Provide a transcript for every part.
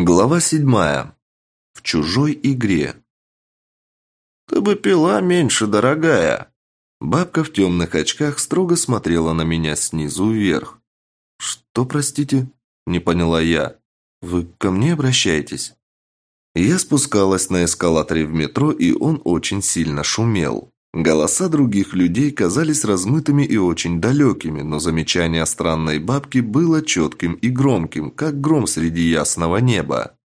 Глава седьмая. В чужой игре. «Ты бы пила меньше, дорогая!» Бабка в темных очках строго смотрела на меня снизу вверх. «Что, простите?» – не поняла я. «Вы ко мне обращаетесь?» Я спускалась на эскалаторе в метро, и он очень сильно шумел. Голоса других людей казались размытыми и очень далекими, но замечание странной бабки было четким и громким, как гром среди ясного неба.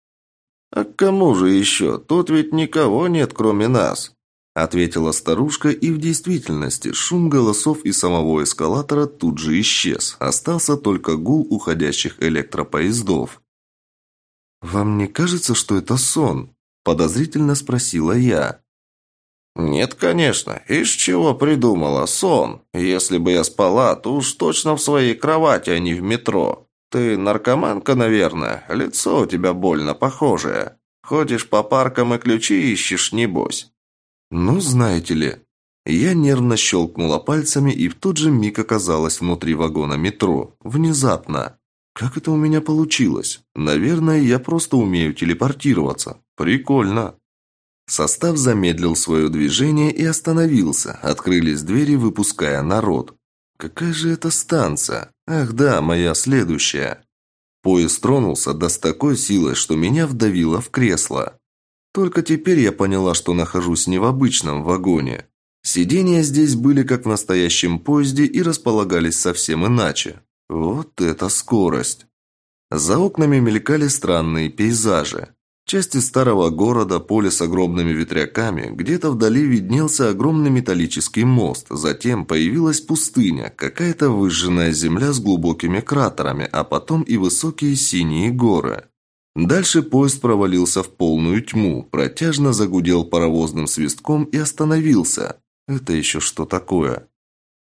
«А к кому же еще? Тут ведь никого нет, кроме нас», ответила старушка, и в действительности шум голосов и самого эскалатора тут же исчез. Остался только гул уходящих электропоездов. «Вам не кажется, что это сон?» – подозрительно спросила я. «Нет, конечно. Из чего придумала? Сон. Если бы я спала, то уж точно в своей кровати, а не в метро. Ты наркоманка, наверное. Лицо у тебя больно похожее. Ходишь по паркам и ключи ищешь, небось». «Ну, знаете ли...» Я нервно щелкнула пальцами и в тот же миг оказалась внутри вагона метро. Внезапно. Как это у меня получилось? Наверное, я просто умею телепортироваться. Прикольно. Состав замедлил свое движение и остановился. Открылись двери, выпуская народ. Какая же это станция? Ах да, моя следующая. Поезд тронулся да такой силой, что меня вдавило в кресло. Только теперь я поняла, что нахожусь не в обычном вагоне. Сидения здесь были как в настоящем поезде и располагались совсем иначе. Вот это скорость! За окнами мелькали странные пейзажи. Части старого города, поле с огромными ветряками, где-то вдали виднелся огромный металлический мост, затем появилась пустыня, какая-то выжженная земля с глубокими кратерами, а потом и высокие синие горы. Дальше поезд провалился в полную тьму, протяжно загудел паровозным свистком и остановился. Это еще что такое?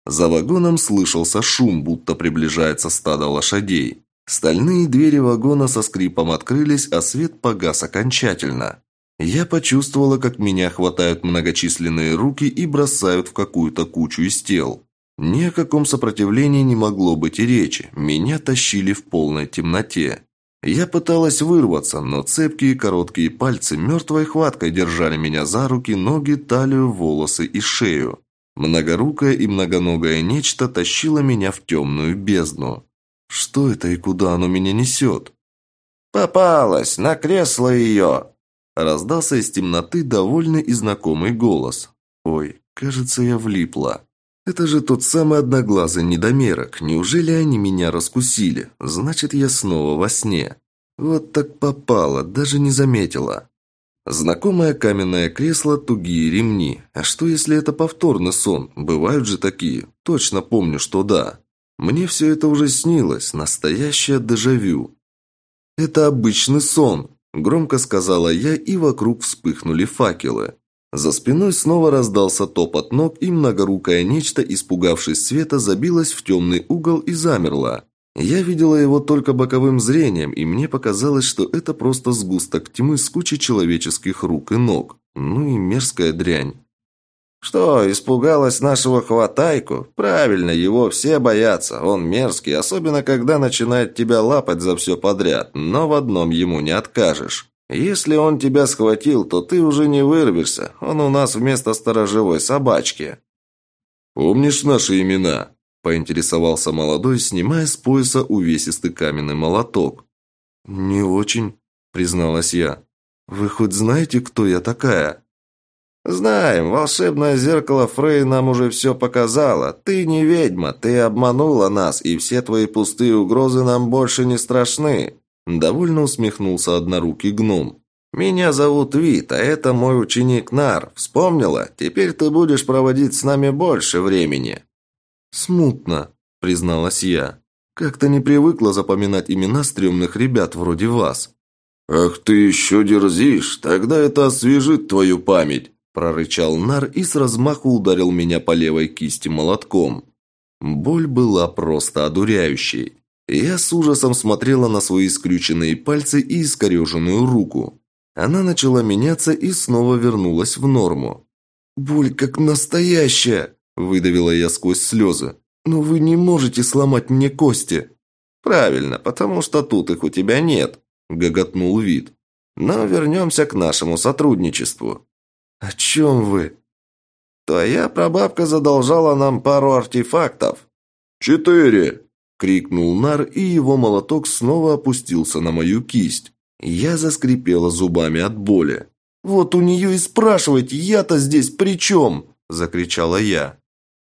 За вагоном слышался шум, будто приближается стадо лошадей. Стальные двери вагона со скрипом открылись, а свет погас окончательно. Я почувствовала, как меня хватают многочисленные руки и бросают в какую-то кучу из тел. Ни о каком сопротивлении не могло быть и речи. Меня тащили в полной темноте. Я пыталась вырваться, но цепкие короткие пальцы мертвой хваткой держали меня за руки, ноги, талию, волосы и шею. Многорукое и многоногое нечто тащило меня в темную бездну. Что это и куда оно меня несет? «Попалась! На кресло ее!» Раздался из темноты довольный и знакомый голос. «Ой, кажется, я влипла. Это же тот самый одноглазый недомерок. Неужели они меня раскусили? Значит, я снова во сне. Вот так попало, даже не заметила». Знакомое каменное кресло, тугие ремни. А что, если это повторный сон? Бывают же такие. Точно помню, что да. Мне все это уже снилось, настоящее дежавю. «Это обычный сон», – громко сказала я, и вокруг вспыхнули факелы. За спиной снова раздался топот ног, и многорукое нечто, испугавшись света, забилось в темный угол и замерло. Я видела его только боковым зрением, и мне показалось, что это просто сгусток тьмы с кучей человеческих рук и ног. Ну и мерзкая дрянь. «Что, испугалась нашего хватайку? Правильно, его все боятся. Он мерзкий, особенно когда начинает тебя лапать за все подряд, но в одном ему не откажешь. Если он тебя схватил, то ты уже не вырвешься. Он у нас вместо сторожевой собачки». «Помнишь наши имена?» – поинтересовался молодой, снимая с пояса увесистый каменный молоток. «Не очень», – призналась я. «Вы хоть знаете, кто я такая?» «Знаем, волшебное зеркало Фрей нам уже все показало. Ты не ведьма, ты обманула нас, и все твои пустые угрозы нам больше не страшны». Довольно усмехнулся однорукий гном. «Меня зовут Вит, а это мой ученик Нар. Вспомнила? Теперь ты будешь проводить с нами больше времени». «Смутно», — призналась я. «Как-то не привыкла запоминать имена стрёмных ребят вроде вас». «Ах ты еще дерзишь, тогда это освежит твою память» прорычал Нар и с размаху ударил меня по левой кисти молотком. Боль была просто одуряющей. Я с ужасом смотрела на свои скрюченные пальцы и искореженную руку. Она начала меняться и снова вернулась в норму. «Боль как настоящая!» – выдавила я сквозь слезы. «Но вы не можете сломать мне кости!» «Правильно, потому что тут их у тебя нет!» – гоготнул вид. «Но вернемся к нашему сотрудничеству». «О чем вы?» «Твоя прабабка задолжала нам пару артефактов». «Четыре!» – крикнул Нар, и его молоток снова опустился на мою кисть. Я заскрипела зубами от боли. «Вот у нее и спрашивайте, я-то здесь при чем?» – закричала я.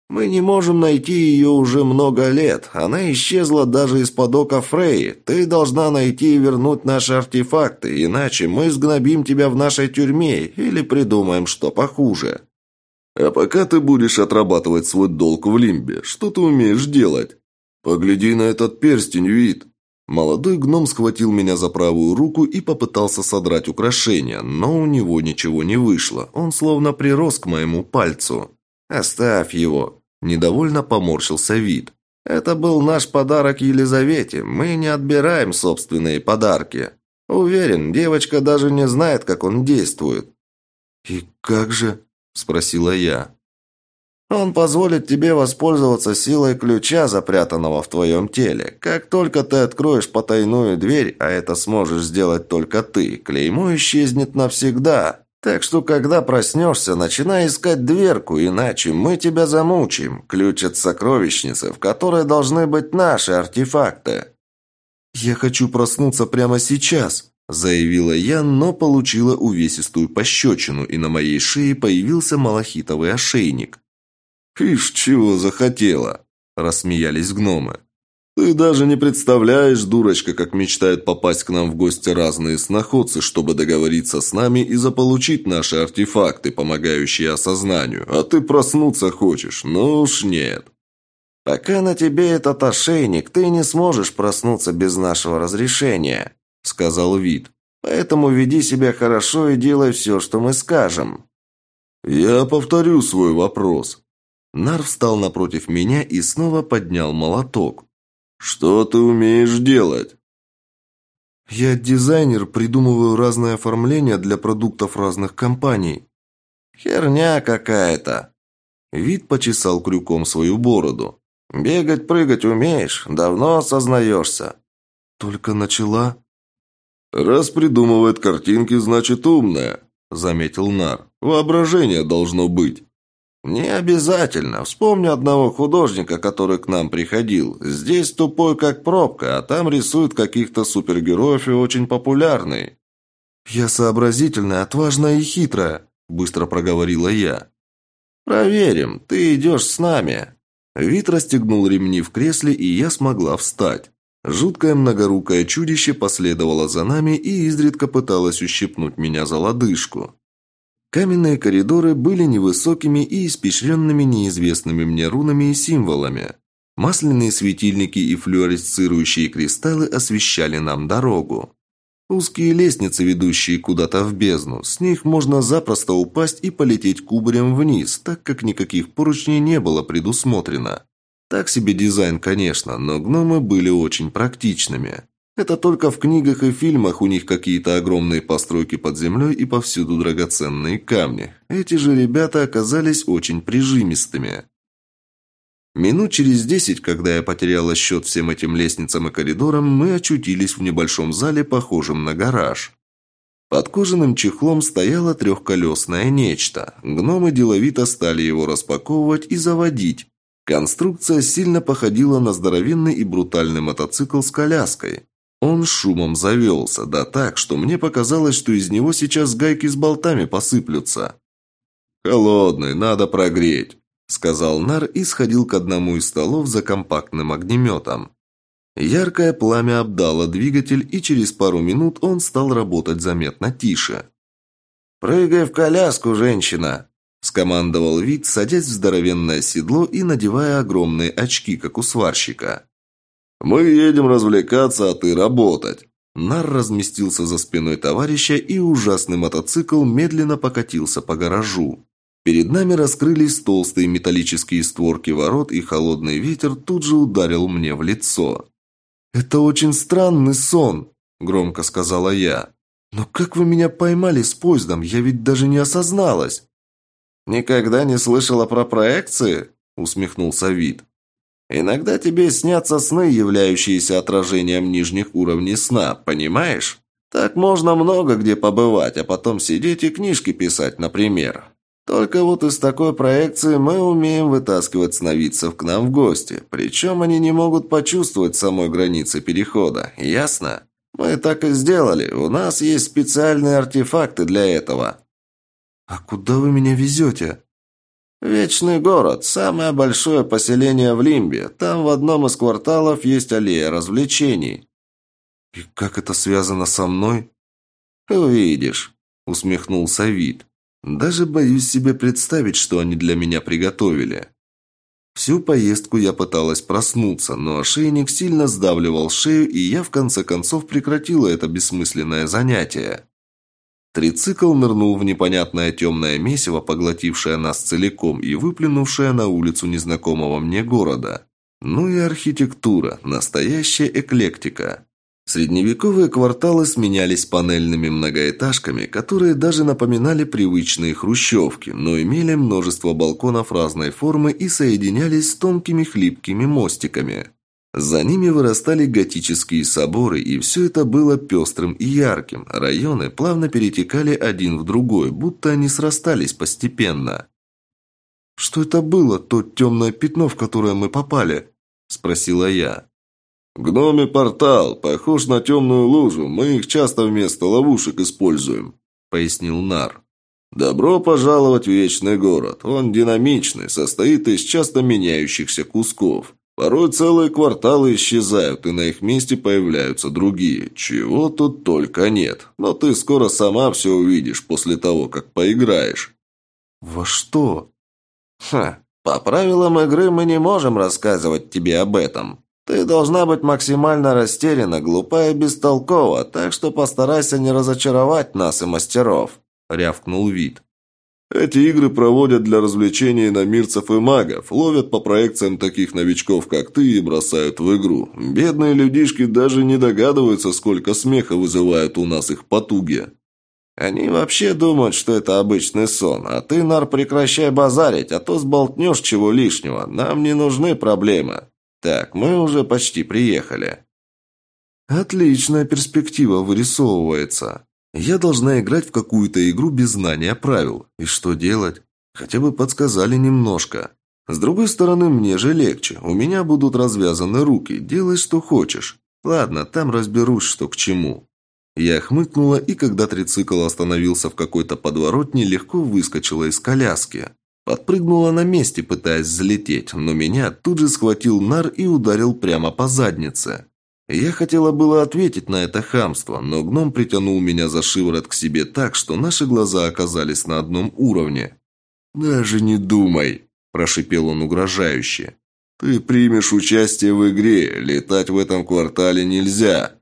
«Мы не можем найти ее уже много лет. Она исчезла даже из-под ока Фрей. Ты должна найти и вернуть наши артефакты, иначе мы сгнобим тебя в нашей тюрьме или придумаем что похуже». «А пока ты будешь отрабатывать свой долг в Лимбе, что ты умеешь делать? Погляди на этот перстень, вид!» Молодой гном схватил меня за правую руку и попытался содрать украшение, но у него ничего не вышло. Он словно прирос к моему пальцу. «Оставь его!» – недовольно поморщился вид. «Это был наш подарок Елизавете. Мы не отбираем собственные подарки. Уверен, девочка даже не знает, как он действует». «И как же?» спросила я. Он позволит тебе воспользоваться силой ключа, запрятанного в твоем теле. Как только ты откроешь потайную дверь, а это сможешь сделать только ты, клеймо исчезнет навсегда. Так что, когда проснешься, начинай искать дверку, иначе мы тебя замучим. Ключ от сокровищницы, в которой должны быть наши артефакты. Я хочу проснуться прямо сейчас, Заявила я, но получила увесистую пощечину, и на моей шее появился малахитовый ошейник. «Ишь, чего захотела!» – рассмеялись гномы. «Ты даже не представляешь, дурочка, как мечтают попасть к нам в гости разные сноходцы, чтобы договориться с нами и заполучить наши артефакты, помогающие осознанию. А ты проснуться хочешь? Ну уж нет». «Пока на тебе этот ошейник, ты не сможешь проснуться без нашего разрешения», сказал Вид. «Поэтому веди себя хорошо и делай все, что мы скажем». «Я повторю свой вопрос». Нар встал напротив меня и снова поднял молоток. «Что ты умеешь делать?» «Я дизайнер, придумываю разные оформления для продуктов разных компаний». «Херня какая-то». Вид почесал крюком свою бороду. «Бегать-прыгать умеешь? Давно осознаешься?» «Только начала?» «Раз придумывает картинки, значит умная», – заметил Нар. «Воображение должно быть». «Не обязательно. Вспомни одного художника, который к нам приходил. Здесь тупой, как пробка, а там рисует каких-то супергероев и очень популярный». «Я сообразительная, отважная и хитрая», – быстро проговорила я. «Проверим. Ты идешь с нами». Вит расстегнул ремни в кресле, и я смогла встать. Жуткое многорукое чудище последовало за нами и изредка пыталось ущипнуть меня за лодыжку. Каменные коридоры были невысокими и испещренными неизвестными мне рунами и символами. Масляные светильники и флюоресцирующие кристаллы освещали нам дорогу. Узкие лестницы, ведущие куда-то в бездну, с них можно запросто упасть и полететь кубарем вниз, так как никаких поручней не было предусмотрено. Так себе дизайн, конечно, но гномы были очень практичными. Это только в книгах и фильмах у них какие-то огромные постройки под землей и повсюду драгоценные камни. Эти же ребята оказались очень прижимистыми. Минут через десять, когда я потеряла счет всем этим лестницам и коридорам, мы очутились в небольшом зале, похожем на гараж. Под кожаным чехлом стояло трехколесное нечто. Гномы деловито стали его распаковывать и заводить. Конструкция сильно походила на здоровенный и брутальный мотоцикл с коляской. Он шумом завелся, да так, что мне показалось, что из него сейчас гайки с болтами посыплются. «Холодный, надо прогреть», – сказал Нар и сходил к одному из столов за компактным огнеметом. Яркое пламя обдало двигатель, и через пару минут он стал работать заметно тише. «Прыгай в коляску, женщина!» скомандовал вид, садясь в здоровенное седло и надевая огромные очки, как у сварщика. «Мы едем развлекаться, а ты работать!» Нар разместился за спиной товарища, и ужасный мотоцикл медленно покатился по гаражу. Перед нами раскрылись толстые металлические створки ворот, и холодный ветер тут же ударил мне в лицо. «Это очень странный сон», – громко сказала я. «Но как вы меня поймали с поездом? Я ведь даже не осозналась». «Никогда не слышала про проекции?» – усмехнулся Вид. Иногда тебе снятся сны, являющиеся отражением нижних уровней сна, понимаешь? Так можно много где побывать, а потом сидеть и книжки писать, например. Только вот из такой проекции мы умеем вытаскивать сновидцев к нам в гости. Причем они не могут почувствовать самой границы перехода. Ясно? Мы так и сделали. У нас есть специальные артефакты для этого. «А куда вы меня везете?» «Вечный город. Самое большое поселение в Лимбе. Там в одном из кварталов есть аллея развлечений». «И как это связано со мной?» «Увидишь», — усмехнулся Вид. «Даже боюсь себе представить, что они для меня приготовили». Всю поездку я пыталась проснуться, но ошейник сильно сдавливал шею, и я в конце концов прекратила это бессмысленное занятие. Трицикл нырнул в непонятное темное месиво, поглотившее нас целиком и выплюнувшее на улицу незнакомого мне города. Ну и архитектура, настоящая эклектика. Средневековые кварталы сменялись панельными многоэтажками, которые даже напоминали привычные хрущевки, но имели множество балконов разной формы и соединялись с тонкими хлипкими мостиками. За ними вырастали готические соборы, и все это было пестрым и ярким. Районы плавно перетекали один в другой, будто они срастались постепенно. «Что это было, то темное пятно, в которое мы попали?» – спросила я. «Гноми портал, похож на темную лужу, мы их часто вместо ловушек используем», – пояснил Нар. «Добро пожаловать в Вечный город. Он динамичный, состоит из часто меняющихся кусков. Порой целые кварталы исчезают, и на их месте появляются другие. Чего тут только нет. Но ты скоро сама все увидишь после того, как поиграешь». «Во что?» «Ха, по правилам игры мы не можем рассказывать тебе об этом. Ты должна быть максимально растеряна, глупа и бестолкова, так что постарайся не разочаровать нас и мастеров», — рявкнул вид. Эти игры проводят для развлечения иномирцев и магов, ловят по проекциям таких новичков, как ты, и бросают в игру. Бедные людишки даже не догадываются, сколько смеха вызывают у нас их потуги. Они вообще думают, что это обычный сон, а ты, Нар, прекращай базарить, а то сболтнешь чего лишнего. Нам не нужны проблемы. Так, мы уже почти приехали. Отличная перспектива вырисовывается. Я должна играть в какую-то игру без знания правил. И что делать? Хотя бы подсказали немножко. С другой стороны, мне же легче. У меня будут развязаны руки. Делай, что хочешь. Ладно, там разберусь, что к чему. Я хмыкнула, и когда трицикл остановился в какой-то подворотне, легко выскочила из коляски. Подпрыгнула на месте, пытаясь взлететь, но меня тут же схватил нар и ударил прямо по заднице. Я хотела было ответить на это хамство, но гном притянул меня за шиворот к себе так, что наши глаза оказались на одном уровне. «Даже не думай!» – прошипел он угрожающе. «Ты примешь участие в игре, летать в этом квартале нельзя!»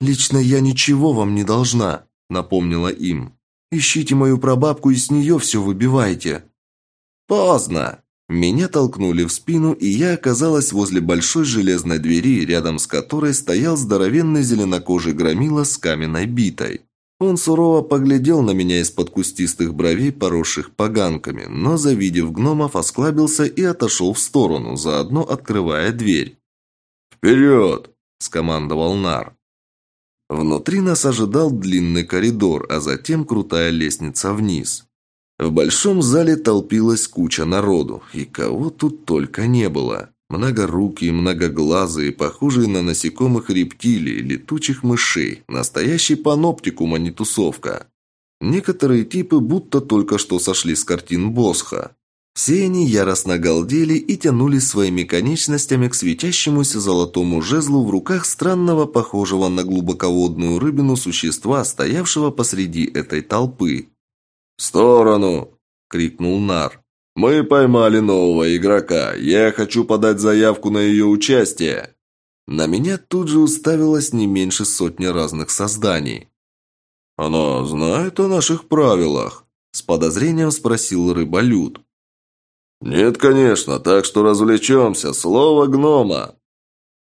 «Лично я ничего вам не должна», – напомнила им. «Ищите мою прабабку и с нее все выбивайте». «Поздно!» Меня толкнули в спину, и я оказалась возле большой железной двери, рядом с которой стоял здоровенный зеленокожий громила с каменной битой. Он сурово поглядел на меня из-под кустистых бровей, поросших поганками, но, завидев гномов, осклабился и отошел в сторону, заодно открывая дверь. «Вперед!» – скомандовал Нар. Внутри нас ожидал длинный коридор, а затем крутая лестница вниз. В большом зале толпилась куча народу, и кого тут только не было. Многорукие, многоглазые, похожие на насекомых рептилий, летучих мышей. Настоящий паноптикум, а не тусовка. Некоторые типы будто только что сошли с картин Босха. Все они яростно галдели и тянулись своими конечностями к светящемуся золотому жезлу в руках странного, похожего на глубоководную рыбину существа, стоявшего посреди этой толпы. «В сторону!» – крикнул Нар. «Мы поймали нового игрока. Я хочу подать заявку на ее участие». На меня тут же уставилось не меньше сотни разных созданий. «Она знает о наших правилах?» – с подозрением спросил рыболюд. «Нет, конечно, так что развлечемся. Слово гнома!»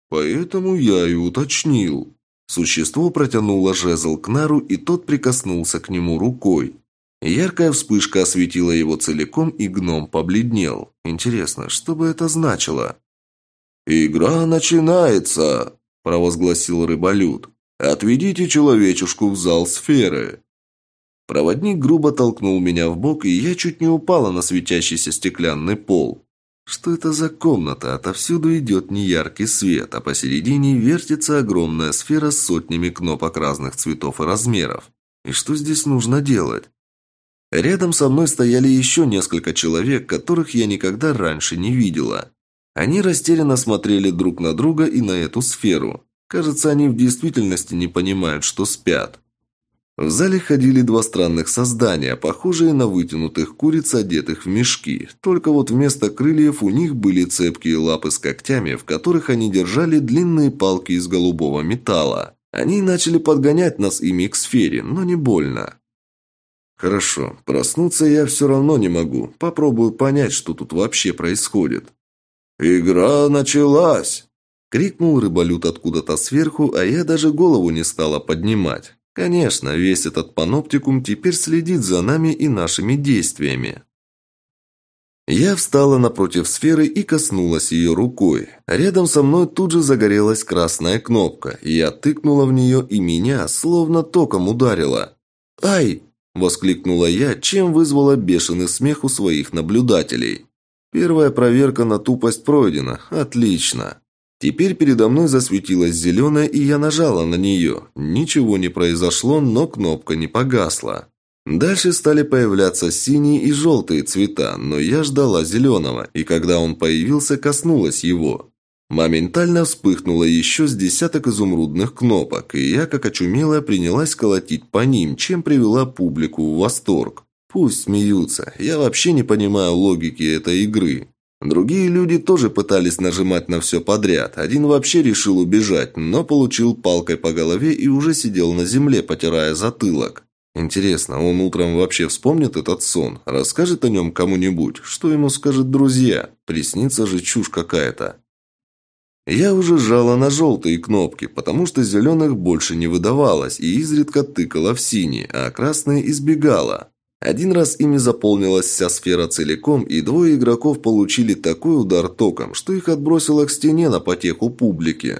Поэтому я и уточнил. Существо протянуло жезл к Нару, и тот прикоснулся к нему рукой. Яркая вспышка осветила его целиком, и гном побледнел. Интересно, что бы это значило? «Игра начинается!» – провозгласил рыболюд. «Отведите человечушку в зал сферы!» Проводник грубо толкнул меня в бок, и я чуть не упала на светящийся стеклянный пол. Что это за комната? Отовсюду идет неяркий свет, а посередине вертится огромная сфера с сотнями кнопок разных цветов и размеров. И что здесь нужно делать? Рядом со мной стояли еще несколько человек, которых я никогда раньше не видела. Они растерянно смотрели друг на друга и на эту сферу. Кажется, они в действительности не понимают, что спят. В зале ходили два странных создания, похожие на вытянутых куриц, одетых в мешки. Только вот вместо крыльев у них были цепкие лапы с когтями, в которых они держали длинные палки из голубого металла. Они начали подгонять нас ими к сфере, но не больно. Хорошо, проснуться я все равно не могу. Попробую понять, что тут вообще происходит. «Игра началась!» Крикнул рыболют откуда-то сверху, а я даже голову не стала поднимать. Конечно, весь этот паноптикум теперь следит за нами и нашими действиями. Я встала напротив сферы и коснулась ее рукой. Рядом со мной тут же загорелась красная кнопка. Я тыкнула в нее, и меня словно током ударило. «Ай!» – воскликнула я, чем вызвала бешеный смех у своих наблюдателей. Первая проверка на тупость пройдена. Отлично. Теперь передо мной засветилась зеленая, и я нажала на нее. Ничего не произошло, но кнопка не погасла. Дальше стали появляться синие и желтые цвета, но я ждала зеленого, и когда он появился, коснулась его. Моментально вспыхнуло еще с десяток изумрудных кнопок, и я, как очумелая, принялась колотить по ним, чем привела публику в восторг. Пусть смеются, я вообще не понимаю логики этой игры. Другие люди тоже пытались нажимать на все подряд. Один вообще решил убежать, но получил палкой по голове и уже сидел на земле, потирая затылок. Интересно, он утром вообще вспомнит этот сон? Расскажет о нем кому-нибудь? Что ему скажут друзья? Приснится же чушь какая-то. Я уже жала на желтые кнопки, потому что зеленых больше не выдавалось и изредка тыкала в синие, а красные избегала. Один раз ими заполнилась вся сфера целиком, и двое игроков получили такой удар током, что их отбросило к стене на потеху публики.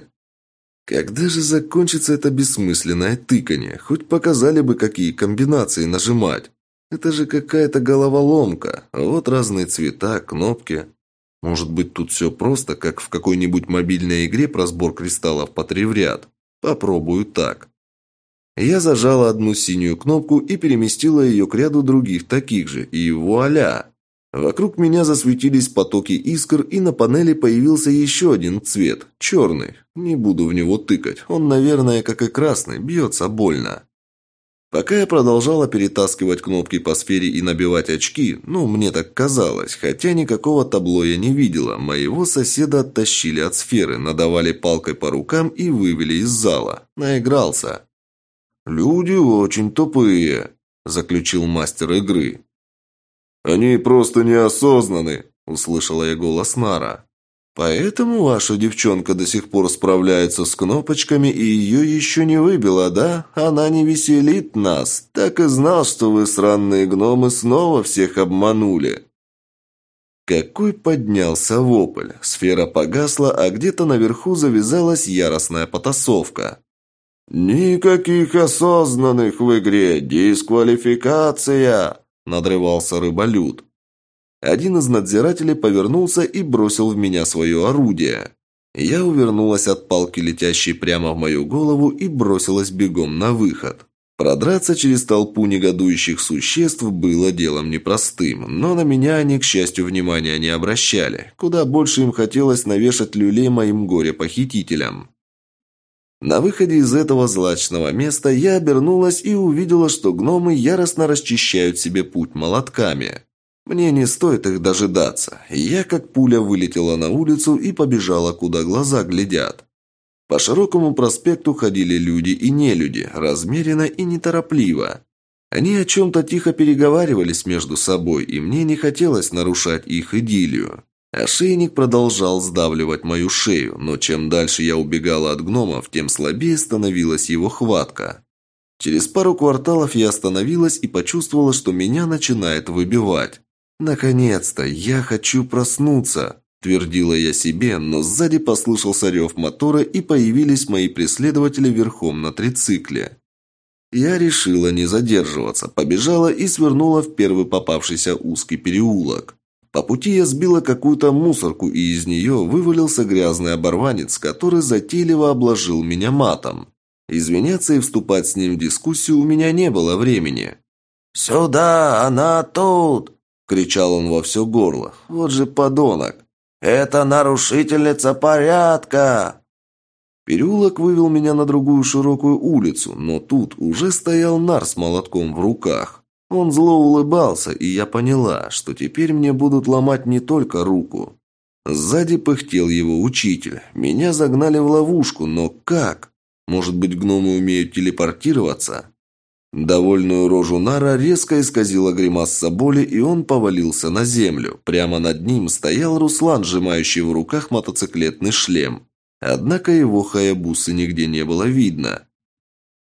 Когда же закончится это бессмысленное тыканье? Хоть показали бы, какие комбинации нажимать. Это же какая-то головоломка. Вот разные цвета, кнопки. Может быть, тут все просто, как в какой-нибудь мобильной игре про сбор кристаллов по три в ряд. Попробую так. Я зажала одну синюю кнопку и переместила ее к ряду других таких же, и вуаля! Вокруг меня засветились потоки искр, и на панели появился еще один цвет – черный. Не буду в него тыкать, он, наверное, как и красный, бьется больно. Пока я продолжала перетаскивать кнопки по сфере и набивать очки, ну, мне так казалось, хотя никакого табло я не видела, моего соседа оттащили от сферы, надавали палкой по рукам и вывели из зала. Наигрался. «Люди очень тупые», – заключил мастер игры. «Они просто неосознаны», – услышала я голос Нара. «Поэтому ваша девчонка до сих пор справляется с кнопочками, и ее еще не выбила, да? Она не веселит нас. Так и знал, что вы, сраные гномы, снова всех обманули». Какой поднялся вопль. Сфера погасла, а где-то наверху завязалась яростная потасовка. «Никаких осознанных в игре! Дисквалификация!» – надрывался рыболюд. Один из надзирателей повернулся и бросил в меня свое орудие. Я увернулась от палки, летящей прямо в мою голову, и бросилась бегом на выход. Продраться через толпу негодующих существ было делом непростым, но на меня они, к счастью, внимания не обращали. Куда больше им хотелось навешать люлей моим горе-похитителям. На выходе из этого злачного места я обернулась и увидела, что гномы яростно расчищают себе путь молотками. Мне не стоит их дожидаться. Я как пуля вылетела на улицу и побежала, куда глаза глядят. По широкому проспекту ходили люди и нелюди, размеренно и неторопливо. Они о чем-то тихо переговаривались между собой, и мне не хотелось нарушать их идиллию. Ошейник продолжал сдавливать мою шею, но чем дальше я убегала от гномов, тем слабее становилась его хватка. Через пару кварталов я остановилась и почувствовала, что меня начинает выбивать. Наконец-то, я хочу проснуться. Твердила я себе, но сзади послышался рев мотора и появились мои преследователи верхом на трицикле. Я решила не задерживаться, побежала и свернула в первый попавшийся узкий переулок. По пути я сбила какую-то мусорку, и из нее вывалился грязный оборванец, который затейливо обложил меня матом. Извиняться и вступать с ним в дискуссию у меня не было времени. «Сюда, она тут!» – кричал он во все горло. «Вот же подонок!» «Это нарушительница порядка!» Переулок вывел меня на другую широкую улицу, но тут уже стоял нар с молотком в руках. Он зло улыбался, и я поняла, что теперь мне будут ломать не только руку. Сзади пыхтел его учитель. Меня загнали в ловушку, но как? Может быть, гномы умеют телепортироваться? Довольную рожу Нара резко исказила гримаса боли, и он повалился на землю. Прямо над ним стоял Руслан, сжимающий в руках мотоциклетный шлем. Однако его хаябусы нигде не было видно.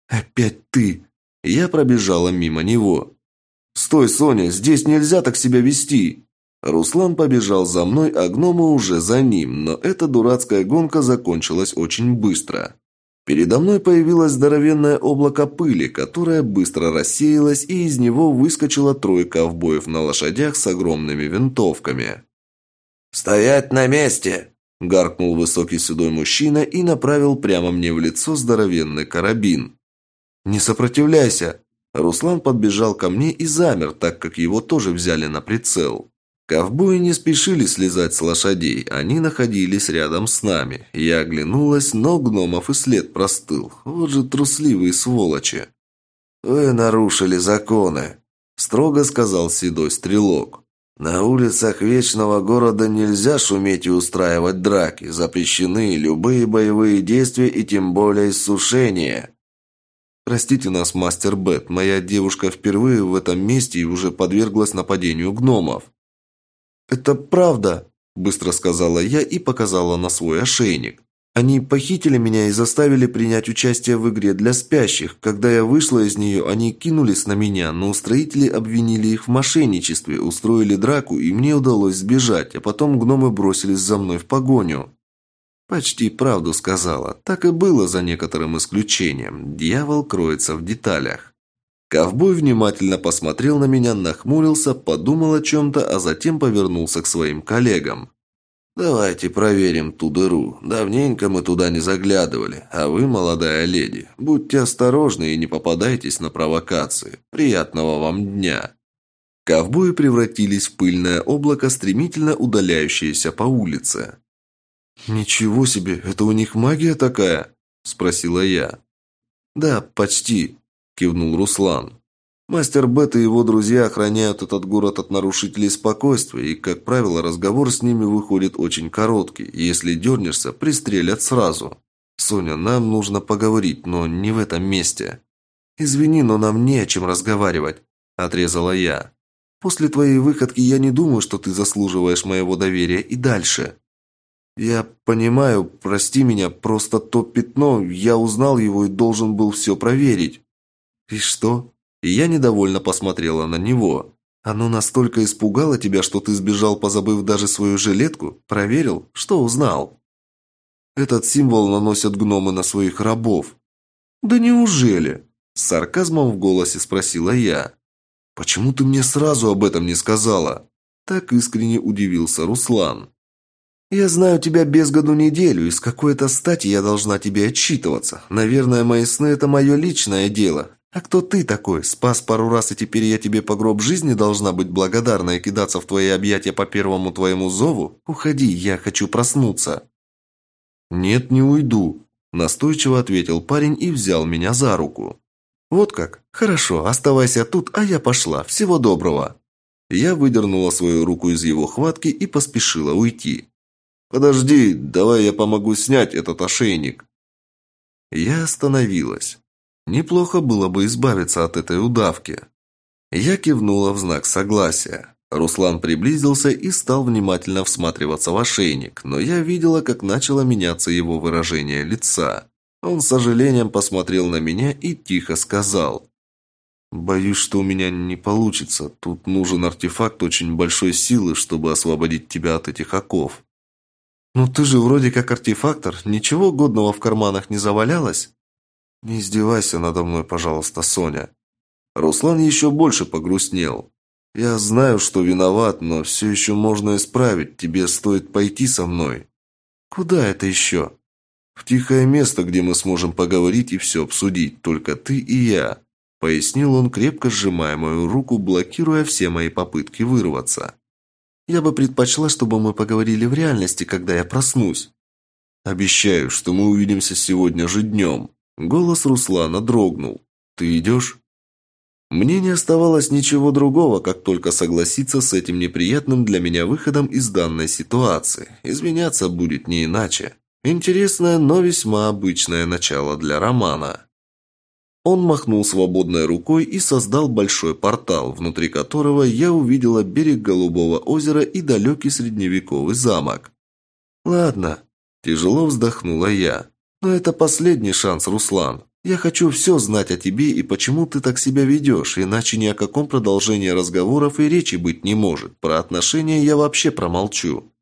«Опять ты!» Я пробежала мимо него. «Стой, Соня, здесь нельзя так себя вести!» Руслан побежал за мной, а гномы уже за ним, но эта дурацкая гонка закончилась очень быстро. Передо мной появилось здоровенное облако пыли, которое быстро рассеялось, и из него выскочила тройка ковбоев на лошадях с огромными винтовками. «Стоять на месте!» – гаркнул высокий седой мужчина и направил прямо мне в лицо здоровенный карабин. «Не сопротивляйся!» Руслан подбежал ко мне и замер, так как его тоже взяли на прицел. Ковбои не спешили слезать с лошадей, они находились рядом с нами. Я оглянулась, но гномов и след простыл. Вот же трусливые сволочи. «Вы нарушили законы», – строго сказал седой стрелок. «На улицах Вечного Города нельзя шуметь и устраивать драки. Запрещены любые боевые действия и тем более иссушение». «Простите нас, мастер Бет, моя девушка впервые в этом месте и уже подверглась нападению гномов». «Это правда», – быстро сказала я и показала на свой ошейник. «Они похитили меня и заставили принять участие в игре для спящих. Когда я вышла из нее, они кинулись на меня, но устроители обвинили их в мошенничестве, устроили драку, и мне удалось сбежать, а потом гномы бросились за мной в погоню». Почти правду сказала. Так и было за некоторым исключением. Дьявол кроется в деталях. Ковбой внимательно посмотрел на меня, нахмурился, подумал о чем-то, а затем повернулся к своим коллегам. «Давайте проверим ту дыру. Давненько мы туда не заглядывали. А вы, молодая леди, будьте осторожны и не попадайтесь на провокации. Приятного вам дня!» Ковбои превратились в пыльное облако, стремительно удаляющееся по улице. «Ничего себе, это у них магия такая?» – спросила я. «Да, почти», – кивнул Руслан. Мастер Бет и его друзья охраняют этот город от нарушителей спокойствия, и, как правило, разговор с ними выходит очень короткий. Если дернешься, пристрелят сразу. Соня, нам нужно поговорить, но не в этом месте. Извини, но нам не о чем разговаривать, отрезала я. После твоей выходки я не думаю, что ты заслуживаешь моего доверия и дальше. «Я понимаю, прости меня, просто то пятно, я узнал его и должен был все проверить». «И что?» Я недовольно посмотрела на него. «Оно настолько испугало тебя, что ты сбежал, позабыв даже свою жилетку? Проверил? Что узнал?» «Этот символ наносят гномы на своих рабов». «Да неужели?» С сарказмом в голосе спросила я. «Почему ты мне сразу об этом не сказала?» Так искренне удивился Руслан. «Я знаю тебя без году неделю, и с какой-то стати я должна тебе отчитываться. Наверное, мои сны – это мое личное дело. А кто ты такой? Спас пару раз, и теперь я тебе по гроб жизни должна быть благодарна и кидаться в твои объятия по первому твоему зову? Уходи, я хочу проснуться». «Нет, не уйду», – настойчиво ответил парень и взял меня за руку. «Вот как? Хорошо, оставайся тут, а я пошла. Всего доброго». Я выдернула свою руку из его хватки и поспешила уйти. «Подожди, давай я помогу снять этот ошейник». Я остановилась. Неплохо было бы избавиться от этой удавки. Я кивнула в знак согласия. Руслан приблизился и стал внимательно всматриваться в ошейник, но я видела, как начало меняться его выражение лица. Он с сожалением посмотрел на меня и тихо сказал. «Боюсь, что у меня не получится. Тут нужен артефакт очень большой силы, чтобы освободить тебя от этих оков. «Ну ты же вроде как артефактор, ничего годного в карманах не завалялось?» «Не издевайся надо мной, пожалуйста, Соня». Руслан еще больше погрустнел. «Я знаю, что виноват, но все еще можно исправить. Тебе стоит пойти со мной». «Куда это еще?» «В тихое место, где мы сможем поговорить и все обсудить, только ты и я», пояснил он, крепко сжимая мою руку, блокируя все мои попытки вырваться. «Я бы предпочла, чтобы мы поговорили в реальности, когда я проснусь». «Обещаю, что мы увидимся сегодня же днем». Голос Руслана дрогнул. «Ты идешь?» Мне не оставалось ничего другого, как только согласиться с этим неприятным для меня выходом из данной ситуации. Изменяться будет не иначе. Интересное, но весьма обычное начало для романа. Он махнул свободной рукой и создал большой портал, внутри которого я увидела берег Голубого озера и далекий средневековый замок. «Ладно», – тяжело вздохнула я. «Но это последний шанс, Руслан. Я хочу все знать о тебе и почему ты так себя ведешь, иначе ни о каком продолжении разговоров и речи быть не может. Про отношения я вообще промолчу.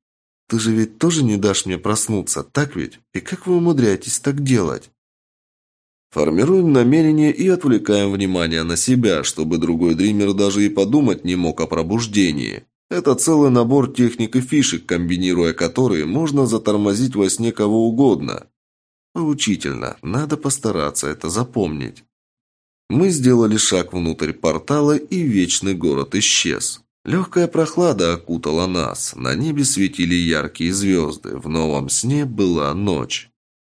Ты же ведь тоже не дашь мне проснуться, так ведь? И как вы умудряетесь так делать? Формируем намерение и отвлекаем внимание на себя, чтобы другой дример даже и подумать не мог о пробуждении. Это целый набор техник и фишек, комбинируя которые можно затормозить во сне кого угодно. Поучительно, надо постараться это запомнить. Мы сделали шаг внутрь портала, и вечный город исчез. Легкая прохлада окутала нас, на небе светили яркие звезды, в новом сне была ночь.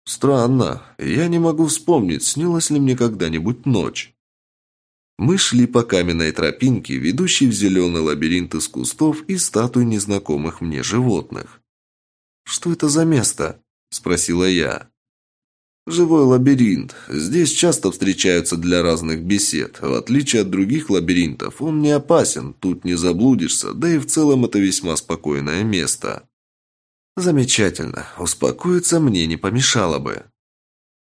Странно, я не могу вспомнить, снилась ли мне когда-нибудь ночь. Мы шли по каменной тропинке, ведущей в зеленый лабиринт из кустов и статуй незнакомых мне животных. «Что это за место?» – спросила я. Живой лабиринт. Здесь часто встречаются для разных бесед. В отличие от других лабиринтов, он не опасен, тут не заблудишься, да и в целом это весьма спокойное место. Замечательно. Успокоиться мне не помешало бы.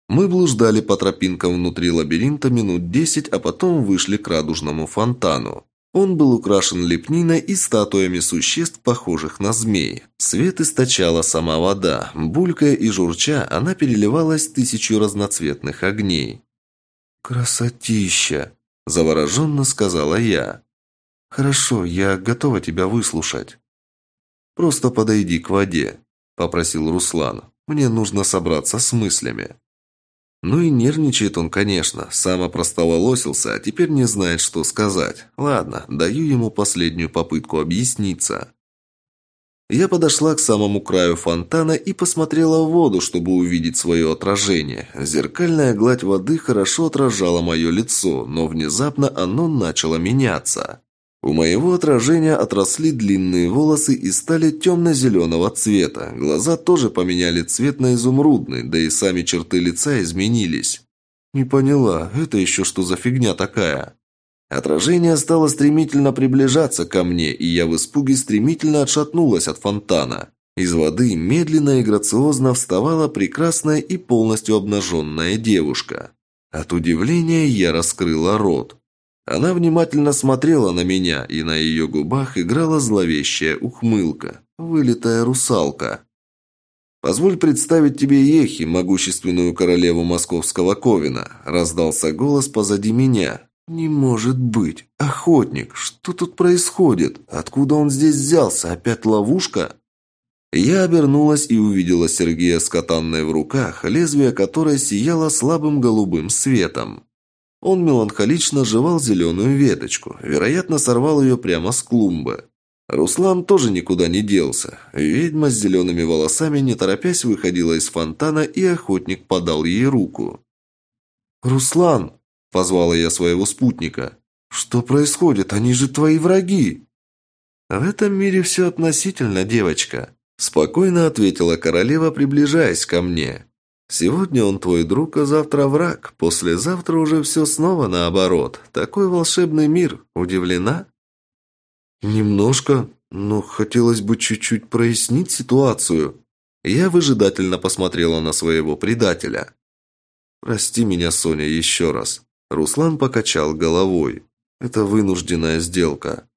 Мы блуждали по тропинкам внутри лабиринта минут десять, а потом вышли к радужному фонтану. Он был украшен лепниной и статуями существ, похожих на змей. Свет источала сама вода. Булькая и журча, она переливалась тысячу разноцветных огней. «Красотища!» – завороженно сказала я. «Хорошо, я готова тебя выслушать». «Просто подойди к воде», – попросил Руслан. «Мне нужно собраться с мыслями». Ну и нервничает он, конечно. Сам опростоволосился, а теперь не знает, что сказать. Ладно, даю ему последнюю попытку объясниться. Я подошла к самому краю фонтана и посмотрела в воду, чтобы увидеть свое отражение. Зеркальная гладь воды хорошо отражала мое лицо, но внезапно оно начало меняться. У моего отражения отросли длинные волосы и стали темно-зеленого цвета. Глаза тоже поменяли цвет на изумрудный, да и сами черты лица изменились. Не поняла, это еще что за фигня такая? Отражение стало стремительно приближаться ко мне, и я в испуге стремительно отшатнулась от фонтана. Из воды медленно и грациозно вставала прекрасная и полностью обнаженная девушка. От удивления я раскрыла рот. Она внимательно смотрела на меня, и на ее губах играла зловещая ухмылка. Вылитая русалка. «Позволь представить тебе Ехи, могущественную королеву московского Ковина», – раздался голос позади меня. «Не может быть! Охотник! Что тут происходит? Откуда он здесь взялся? Опять ловушка?» Я обернулась и увидела Сергея с катанной в руках, лезвие которой сияло слабым голубым светом. Он меланхолично жевал зеленую веточку, вероятно, сорвал ее прямо с клумбы. Руслан тоже никуда не делся. Ведьма с зелеными волосами, не торопясь, выходила из фонтана, и охотник подал ей руку. «Руслан!» – позвала я своего спутника. «Что происходит? Они же твои враги!» «В этом мире все относительно, девочка», – спокойно ответила королева, приближаясь ко мне. Сегодня он твой друг, а завтра враг. Послезавтра уже все снова наоборот. Такой волшебный мир. Удивлена? Немножко, но хотелось бы чуть-чуть прояснить ситуацию. Я выжидательно посмотрела на своего предателя. Прости меня, Соня, еще раз. Руслан покачал головой. Это вынужденная сделка.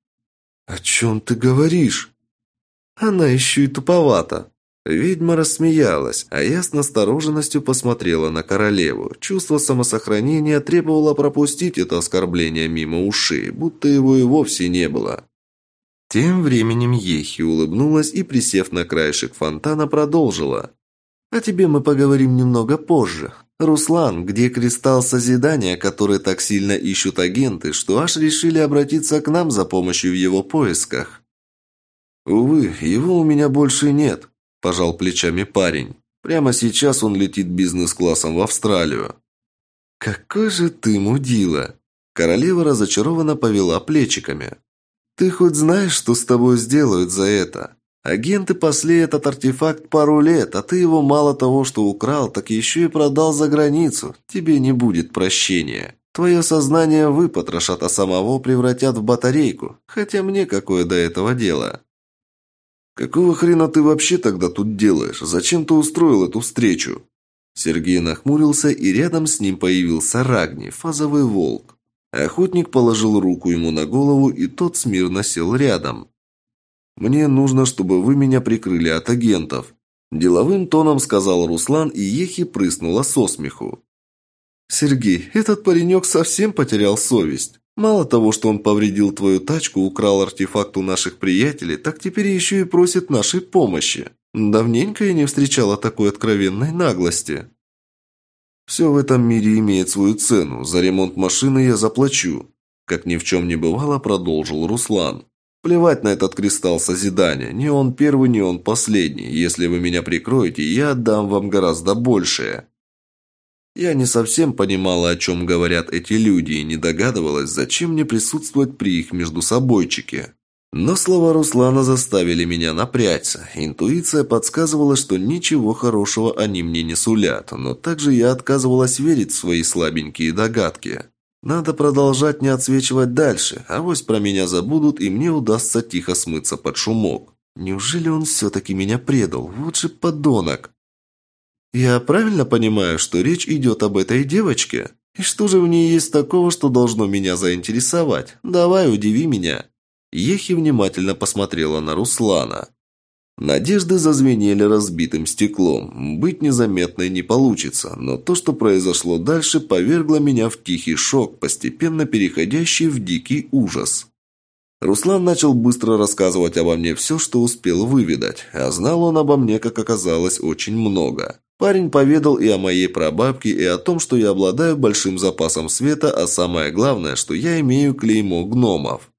О чем ты говоришь? Она еще и туповата. Ведьма рассмеялась, а я с настороженностью посмотрела на королеву. Чувство самосохранения требовало пропустить это оскорбление мимо ушей, будто его и вовсе не было. Тем временем Ехи улыбнулась и, присев на краешек фонтана, продолжила. «О тебе мы поговорим немного позже. Руслан, где кристалл созидания, который так сильно ищут агенты, что аж решили обратиться к нам за помощью в его поисках?» «Увы, его у меня больше нет», пожал плечами парень. Прямо сейчас он летит бизнес-классом в Австралию. Какой же ты мудила. Королева разочарованно повела плечиками. Ты хоть знаешь, что с тобой сделают за это? Агенты пасли этот артефакт пару лет, а ты его мало того, что украл, так еще и продал за границу. Тебе не будет прощения. Твое сознание выпотрошат, а самого превратят в батарейку. Хотя мне какое до этого дело. «Какого хрена ты вообще тогда тут делаешь? Зачем ты устроил эту встречу?» Сергей нахмурился, и рядом с ним появился Рагни, фазовый волк. Охотник положил руку ему на голову, и тот смирно сел рядом. «Мне нужно, чтобы вы меня прикрыли от агентов», – деловым тоном сказал Руслан, и Ехи прыснула со смеху. «Сергей, этот паренек совсем потерял совесть. Мало того, что он повредил твою тачку, украл артефакт у наших приятелей, так теперь еще и просит нашей помощи. Давненько я не встречала такой откровенной наглости. Все в этом мире имеет свою цену. За ремонт машины я заплачу. Как ни в чем не бывало, продолжил Руслан. Плевать на этот кристалл созидания. Не он первый, не он последний. Если вы меня прикроете, я отдам вам гораздо большее. Я не совсем понимала, о чем говорят эти люди, и не догадывалась, зачем мне присутствовать при их междусобойчике. Но слова Руслана заставили меня напрячься. Интуиция подсказывала, что ничего хорошего они мне не сулят, но также я отказывалась верить в свои слабенькие догадки. Надо продолжать не отсвечивать дальше, а вось про меня забудут, и мне удастся тихо смыться под шумок. Неужели он все-таки меня предал? Вот же подонок! «Я правильно понимаю, что речь идет об этой девочке? И что же в ней есть такого, что должно меня заинтересовать? Давай, удиви меня». Ехи внимательно посмотрела на Руслана. Надежды зазвенели разбитым стеклом. Быть незаметной не получится, но то, что произошло дальше, повергло меня в тихий шок, постепенно переходящий в дикий ужас. Руслан начал быстро рассказывать обо мне все, что успел выведать, а знал он обо мне, как оказалось, очень много. Парень поведал и о моей прабабке, и о том, что я обладаю большим запасом света, а самое главное, что я имею клеймо гномов.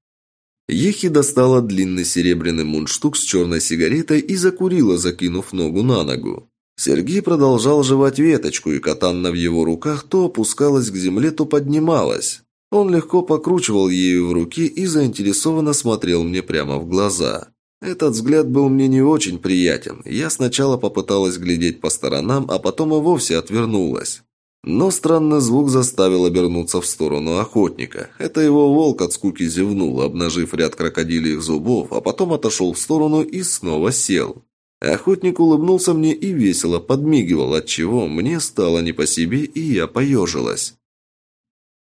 Ехи достала длинный серебряный мундштук с черной сигаретой и закурила, закинув ногу на ногу. Сергей продолжал жевать веточку, и катанна в его руках то опускалась к земле, то поднималась. Он легко покручивал ею в руке и заинтересованно смотрел мне прямо в глаза. Этот взгляд был мне не очень приятен. Я сначала попыталась глядеть по сторонам, а потом и вовсе отвернулась. Но странный звук заставил обернуться в сторону охотника. Это его волк от скуки зевнул, обнажив ряд крокодильих зубов, а потом отошел в сторону и снова сел. Охотник улыбнулся мне и весело подмигивал, отчего мне стало не по себе, и я поежилась.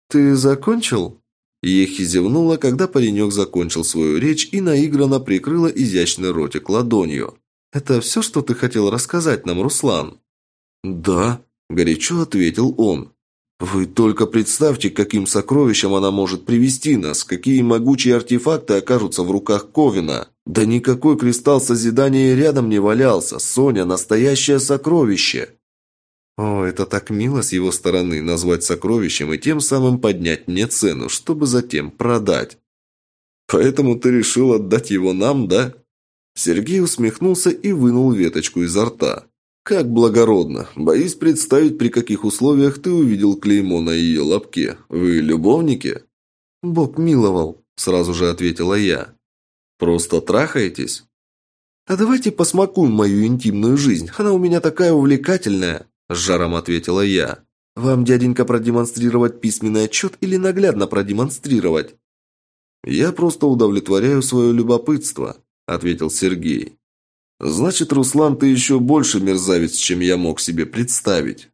«Ты закончил?» Ехи зевнула, когда паренек закончил свою речь и наигранно прикрыла изящный ротик ладонью. «Это все, что ты хотел рассказать нам, Руслан?» «Да», – горячо ответил он. «Вы только представьте, каким сокровищем она может привести нас, какие могучие артефакты окажутся в руках Ковина. Да никакой кристалл созидания рядом не валялся. Соня – настоящее сокровище!» О, это так мило с его стороны назвать сокровищем и тем самым поднять мне цену, чтобы затем продать. Поэтому ты решил отдать его нам, да? Сергей усмехнулся и вынул веточку изо рта. Как благородно. Боюсь представить, при каких условиях ты увидел клеймо на ее лобке. Вы любовники? Бог миловал, сразу же ответила я. Просто трахаетесь? А давайте посмакуем мою интимную жизнь. Она у меня такая увлекательная. С жаром ответила я. «Вам, дяденька, продемонстрировать письменный отчет или наглядно продемонстрировать?» «Я просто удовлетворяю свое любопытство», – ответил Сергей. «Значит, Руслан, ты еще больше мерзавец, чем я мог себе представить».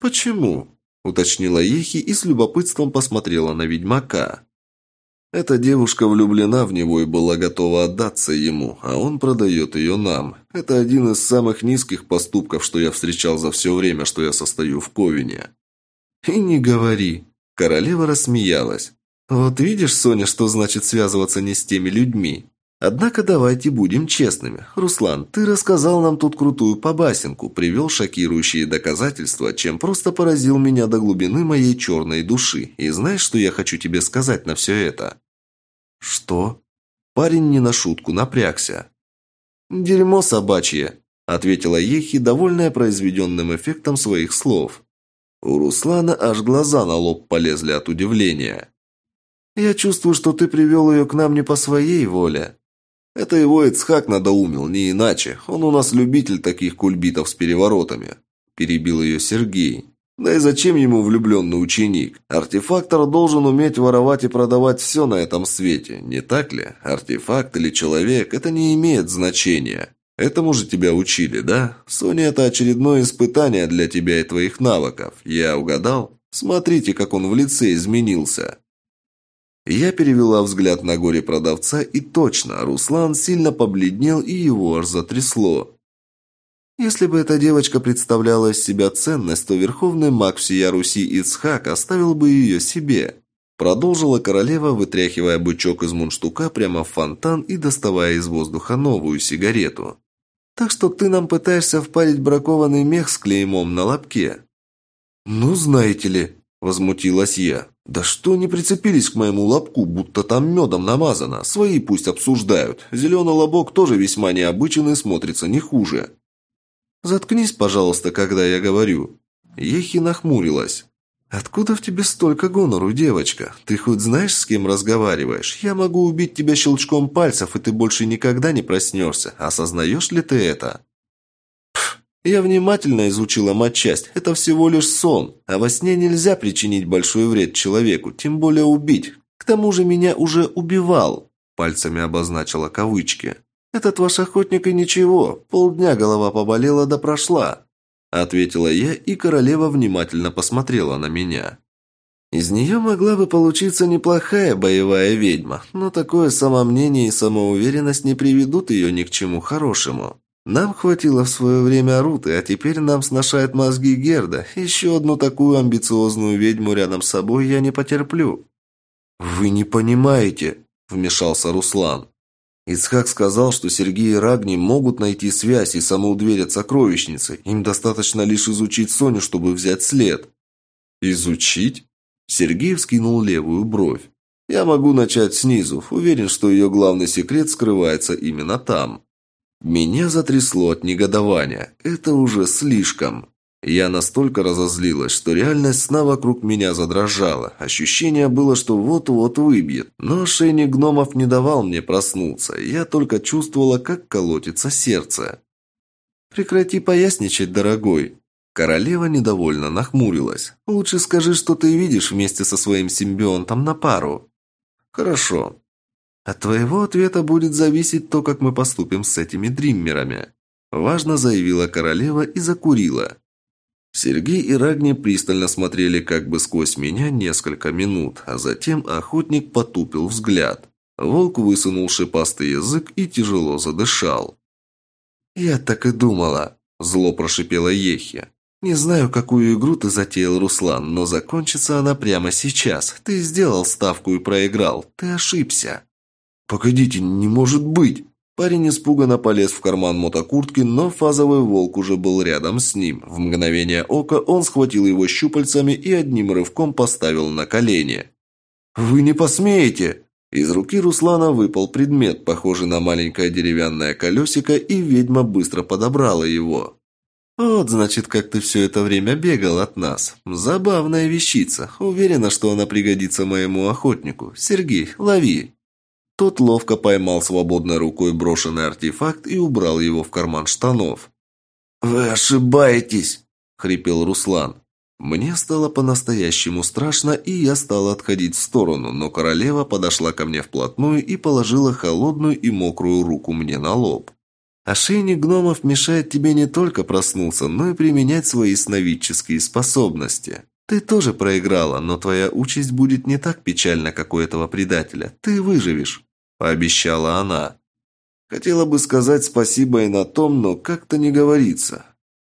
«Почему?» – уточнила Ехи и с любопытством посмотрела на ведьмака. Эта девушка влюблена в него и была готова отдаться ему, а он продает ее нам. Это один из самых низких поступков, что я встречал за все время, что я состою в Ковине». «И не говори». Королева рассмеялась. «Вот видишь, Соня, что значит связываться не с теми людьми? Однако давайте будем честными. Руслан, ты рассказал нам тут крутую побасенку, привел шокирующие доказательства, чем просто поразил меня до глубины моей черной души. И знаешь, что я хочу тебе сказать на все это? Что? Парень не на шутку напрягся. Дерьмо собачье, ответила Ехи, довольная произведенным эффектом своих слов. У Руслана аж глаза на лоб полезли от удивления. «Я чувствую, что ты привел ее к нам не по своей воле», это его Эцхак надоумил, не иначе. Он у нас любитель таких кульбитов с переворотами. Перебил ее Сергей. Да и зачем ему влюбленный ученик? Артефактор должен уметь воровать и продавать все на этом свете, не так ли? Артефакт или человек – это не имеет значения. Этому же тебя учили, да? Соня – это очередное испытание для тебя и твоих навыков. Я угадал? Смотрите, как он в лице изменился. Я перевела взгляд на горе продавца, и точно, Руслан сильно побледнел, и его аж затрясло. Если бы эта девочка представляла из себя ценность, то верховный маг всея Руси Ицхак оставил бы ее себе. Продолжила королева, вытряхивая бычок из мундштука прямо в фонтан и доставая из воздуха новую сигарету. «Так что ты нам пытаешься впарить бракованный мех с клеймом на лобке?» «Ну, знаете ли», – возмутилась я. «Да что они прицепились к моему лобку, будто там медом намазано? Свои пусть обсуждают. Зеленый лобок тоже весьма необычен и смотрится не хуже». «Заткнись, пожалуйста, когда я говорю». Ехи нахмурилась. «Откуда в тебе столько гонору, девочка? Ты хоть знаешь, с кем разговариваешь? Я могу убить тебя щелчком пальцев, и ты больше никогда не проснешься. Осознаешь ли ты это?» Я внимательно изучила матчасть. Это всего лишь сон. А во сне нельзя причинить большой вред человеку, тем более убить. К тому же меня уже убивал. Пальцами обозначила кавычки. Этот ваш охотник и ничего. Полдня голова поболела да прошла. Ответила я, и королева внимательно посмотрела на меня. Из нее могла бы получиться неплохая боевая ведьма, но такое самомнение и самоуверенность не приведут ее ни к чему хорошему. Нам хватило в свое время Руты, а теперь нам сношает мозги Герда. Еще одну такую амбициозную ведьму рядом с собой я не потерплю». «Вы не понимаете», – вмешался Руслан. Ицхак сказал, что Сергей и Рагни могут найти связь и от сокровищницы. Им достаточно лишь изучить Соню, чтобы взять след. «Изучить?» Сергей вскинул левую бровь. «Я могу начать снизу. Уверен, что ее главный секрет скрывается именно там». Меня затрясло от негодования. Это уже слишком. Я настолько разозлилась, что реальность сна вокруг меня задрожала. Ощущение было, что вот-вот выбьет. Но ошейник гномов не давал мне проснуться. Я только чувствовала, как колотится сердце. «Прекрати поясничать, дорогой». Королева недовольно нахмурилась. «Лучше скажи, что ты видишь вместе со своим симбионтом на пару». «Хорошо. От твоего ответа будет зависеть то, как мы поступим с этими дриммерами», важно заявила королева и закурила. Сергей и Рагни пристально смотрели как бы сквозь меня несколько минут, а затем охотник потупил взгляд. Волк высунул шипастый язык и тяжело задышал. «Я так и думала», – зло прошипела Ехи. «Не знаю, какую игру ты затеял, Руслан, но закончится она прямо сейчас. Ты сделал ставку и проиграл. Ты ошибся». «Погодите, не может быть!» Парень испуганно полез в карман мотокуртки, но фазовый волк уже был рядом с ним. В мгновение ока он схватил его щупальцами и одним рывком поставил на колени. «Вы не посмеете!» Из руки Руслана выпал предмет, похожий на маленькое деревянное колесико, и ведьма быстро подобрала его. «Вот, значит, как ты все это время бегал от нас. Забавная вещица. Уверена, что она пригодится моему охотнику. Сергей, лови!» Тот ловко поймал свободной рукой брошенный артефакт и убрал его в карман штанов. «Вы ошибаетесь!» – хрипел Руслан. Мне стало по-настоящему страшно, и я стал отходить в сторону, но королева подошла ко мне вплотную и положила холодную и мокрую руку мне на лоб. Ошейник гномов мешает тебе не только проснуться, но и применять свои сновидческие способности. Ты тоже проиграла, но твоя участь будет не так печальна, как у этого предателя. Ты выживешь», – пообещала она. Хотела бы сказать спасибо и на том, но как-то не говорится.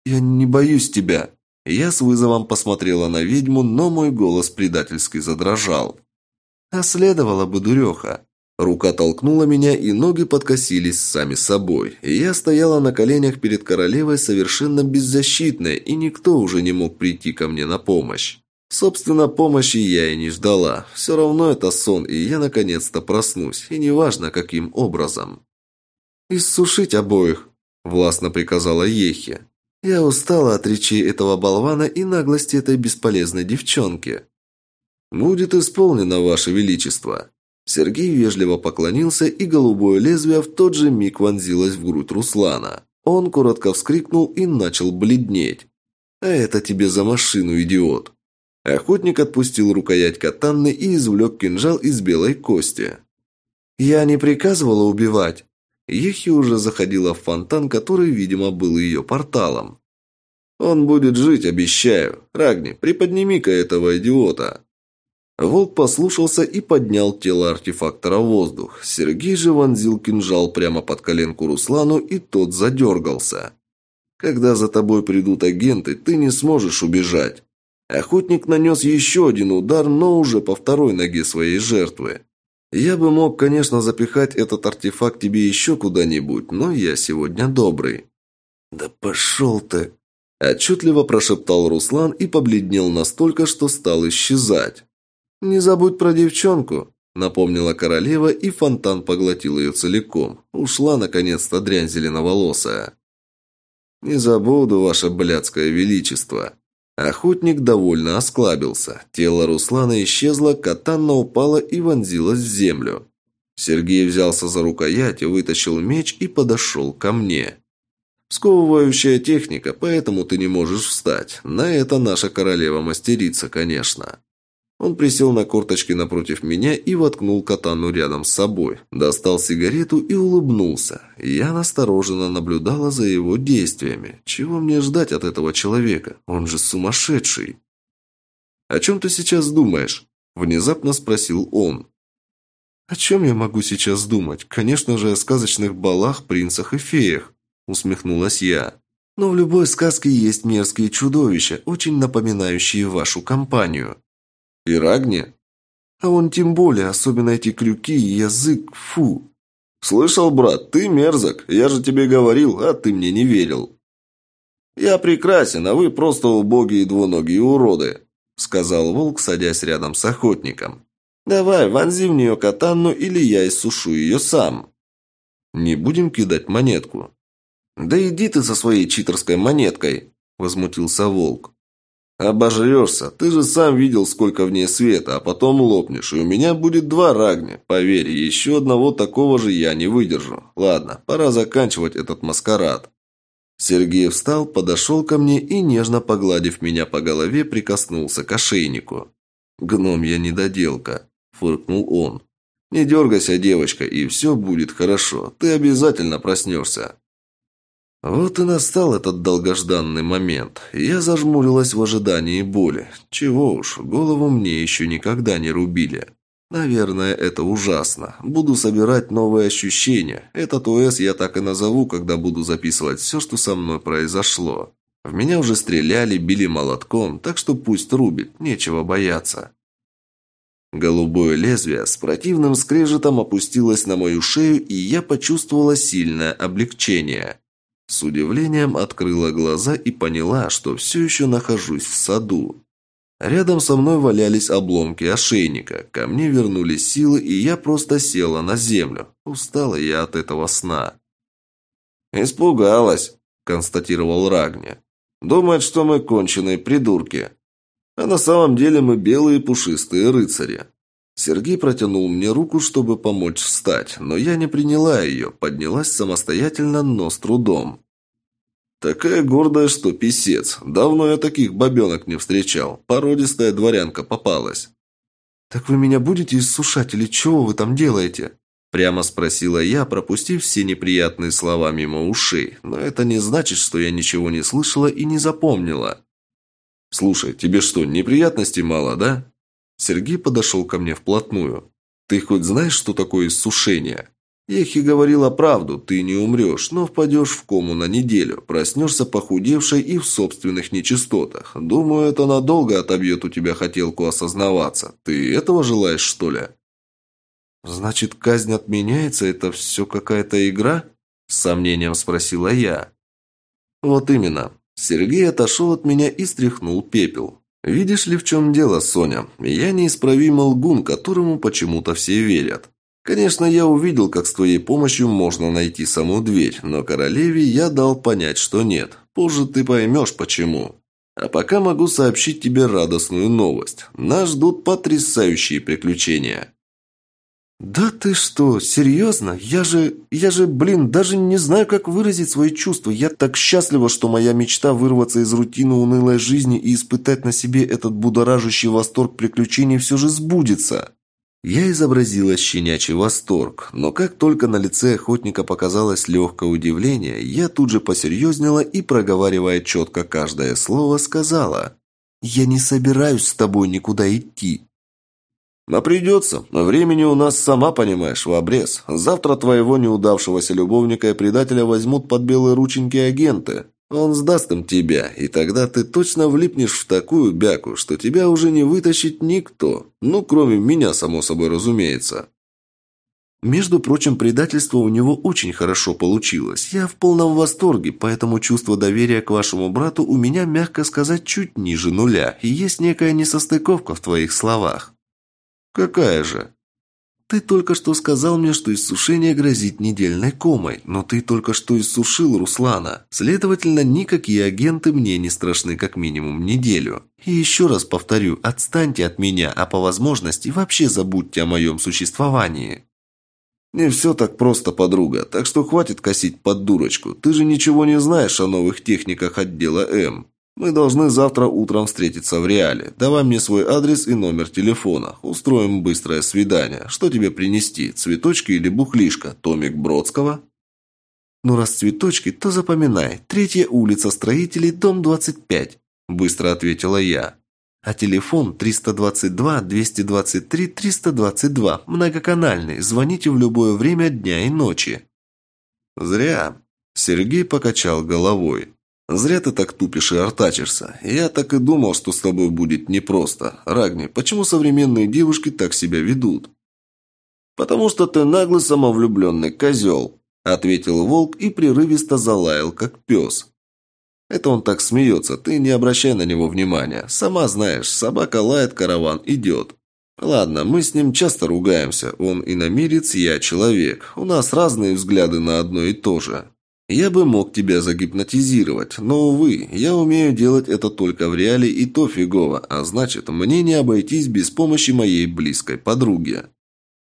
«Я не боюсь тебя». Я с вызовом посмотрела на ведьму, но мой голос предательски задрожал. «А следовало бы, дуреха». Рука толкнула меня, и ноги подкосились сами собой. Я стояла на коленях перед королевой совершенно беззащитная, и никто уже не мог прийти ко мне на помощь. Собственно, помощи я и не ждала. Все равно это сон, и я наконец-то проснусь, и неважно, каким образом. «Иссушить обоих», – властно приказала Ехе. «Я устала от речи этого болвана и наглости этой бесполезной девчонки». «Будет исполнено, Ваше Величество». Сергей вежливо поклонился, и голубое лезвие в тот же миг вонзилось в грудь Руслана. Он коротко вскрикнул и начал бледнеть. «А это тебе за машину, идиот!» Охотник отпустил рукоять катанны и извлек кинжал из белой кости. «Я не приказывала убивать!» Ехи уже заходила в фонтан, который, видимо, был ее порталом. «Он будет жить, обещаю. Рагни, приподними-ка этого идиота». Волк послушался и поднял тело артефактора в воздух. Сергей же вонзил кинжал прямо под коленку Руслану, и тот задергался. «Когда за тобой придут агенты, ты не сможешь убежать». Охотник нанес еще один удар, но уже по второй ноге своей жертвы. Я бы мог, конечно, запихать этот артефакт тебе еще куда-нибудь, но я сегодня добрый». «Да пошел ты!» Отчетливо прошептал Руслан и побледнел настолько, что стал исчезать. «Не забудь про девчонку», — напомнила королева, и фонтан поглотил ее целиком. Ушла, наконец-то, дрянь зеленоволосая. «Не забуду, ваше блядское величество», Охотник довольно осклабился. Тело Руслана исчезло, катанна упала и вонзилась в землю. Сергей взялся за рукоять, вытащил меч и подошел ко мне. «Сковывающая техника, поэтому ты не можешь встать. На это наша королева мастерица, конечно». Он присел на корточки напротив меня и воткнул катану рядом с собой. Достал сигарету и улыбнулся. Я настороженно наблюдала за его действиями. Чего мне ждать от этого человека? Он же сумасшедший. «О чем ты сейчас думаешь?» – внезапно спросил он. «О чем я могу сейчас думать? Конечно же, о сказочных балах, принцах и феях», – усмехнулась я. «Но в любой сказке есть мерзкие чудовища, очень напоминающие вашу компанию». И Рагни? А он тем более, особенно эти крюки и язык, фу. Слышал, брат, ты мерзок. Я же тебе говорил, а ты мне не верил. Я прекрасен, а вы просто убогие двуногие уроды, сказал волк, садясь рядом с охотником. Давай, вонзи в нее катанну, или я иссушу ее сам. Не будем кидать монетку. Да иди ты со своей читерской монеткой, возмутился волк. «Обожрешься. Ты же сам видел, сколько в ней света, а потом лопнешь, и у меня будет два рагни. Поверь, еще одного такого же я не выдержу. Ладно, пора заканчивать этот маскарад». Сергей встал, подошел ко мне и, нежно погладив меня по голове, прикоснулся к ошейнику. «Гном я недоделка», – фыркнул он. «Не дергайся, девочка, и все будет хорошо. Ты обязательно проснешься». Вот и настал этот долгожданный момент. Я зажмурилась в ожидании боли. Чего уж, голову мне еще никогда не рубили. Наверное, это ужасно. Буду собирать новые ощущения. Этот ОС я так и назову, когда буду записывать все, что со мной произошло. В меня уже стреляли, били молотком, так что пусть рубит, нечего бояться. Голубое лезвие с противным скрежетом опустилось на мою шею, и я почувствовала сильное облегчение. С удивлением открыла глаза и поняла, что все еще нахожусь в саду. Рядом со мной валялись обломки ошейника. Ко мне вернулись силы, и я просто села на землю. Устала я от этого сна. «Испугалась», – констатировал Рагни. «Думает, что мы конченые придурки. А на самом деле мы белые пушистые рыцари. Сергей протянул мне руку, чтобы помочь встать, но я не приняла ее, поднялась самостоятельно, но с трудом. Такая гордая, что писец. Давно я таких бабенок не встречал. Породистая дворянка попалась. «Так вы меня будете иссушать или чего вы там делаете?» Прямо спросила я, пропустив все неприятные слова мимо ушей. Но это не значит, что я ничего не слышала и не запомнила. Слушай, тебе что, неприятностей мало, да? Сергей подошел ко мне вплотную. Ты хоть знаешь, что такое иссушение? Ехи говорила правду, ты не умрешь, но впадешь в кому на неделю, проснешься похудевшей и в собственных нечистотах. Думаю, это надолго отобьет у тебя хотелку осознаваться. Ты этого желаешь, что ли? Значит, казнь отменяется, это все какая-то игра? С сомнением спросила я. Вот именно. Сергей отошел от меня и стряхнул пепел. «Видишь ли, в чем дело, Соня? Я неисправимый лгун, которому почему-то все верят. Конечно, я увидел, как с твоей помощью можно найти саму дверь, но королеве я дал понять, что нет. Позже ты поймешь, почему. А пока могу сообщить тебе радостную новость. Нас ждут потрясающие приключения». «Да ты что, серьезно? Я же... я же, блин, даже не знаю, как выразить свои чувства. Я так счастлива, что моя мечта вырваться из рутины унылой жизни и испытать на себе этот будоражащий восторг приключений все же сбудется». Я изобразила щенячий восторг, но как только на лице охотника показалось легкое удивление, я тут же посерьезнела и, проговаривая четко каждое слово, сказала «Я не собираюсь с тобой никуда идти. А придется. Времени у нас, сама понимаешь, в обрез. Завтра твоего неудавшегося любовника и предателя возьмут под белые рученьки агенты. Он сдаст им тебя, и тогда ты точно влипнешь в такую бяку, что тебя уже не вытащит никто. Ну, кроме меня, само собой разумеется. Между прочим, предательство у него очень хорошо получилось. Я в полном восторге, поэтому чувство доверия к вашему брату у меня, мягко сказать, чуть ниже нуля, и есть некая несостыковка в твоих словах. «Какая же?» «Ты только что сказал мне, что иссушение грозит недельной комой, но ты только что иссушил Руслана. Следовательно, никакие агенты мне не страшны как минимум неделю. И еще раз повторю, отстаньте от меня, а по возможности вообще забудьте о моем существовании». «Не все так просто, подруга, так что хватит косить под дурочку. Ты же ничего не знаешь о новых техниках отдела М. Мы должны завтра утром встретиться в реале. Давай мне свой адрес и номер телефона. Устроим быстрое свидание. Что тебе принести? Цветочки или бухлишка? Томик Бродского?» «Ну, раз цветочки, то запоминай. Третья улица строителей, дом 25», – быстро ответила я. «А телефон 322-223-322, многоканальный. Звоните в любое время дня и ночи». «Зря». Сергей покачал головой. «Зря ты так тупишь и артачишься. Я так и думал, что с тобой будет непросто. Рагни, почему современные девушки так себя ведут?» «Потому что ты наглый самовлюбленный козел», – ответил волк и прерывисто залаял, как пес. «Это он так смеется, ты не обращай на него внимания. Сама знаешь, собака лает, караван идет. Ладно, мы с ним часто ругаемся. Он иномирец, я человек. У нас разные взгляды на одно и то же. Я бы мог тебя загипнотизировать, но, увы, я умею делать это только в реале и то фигово, а значит, мне не обойтись без помощи моей близкой подруги.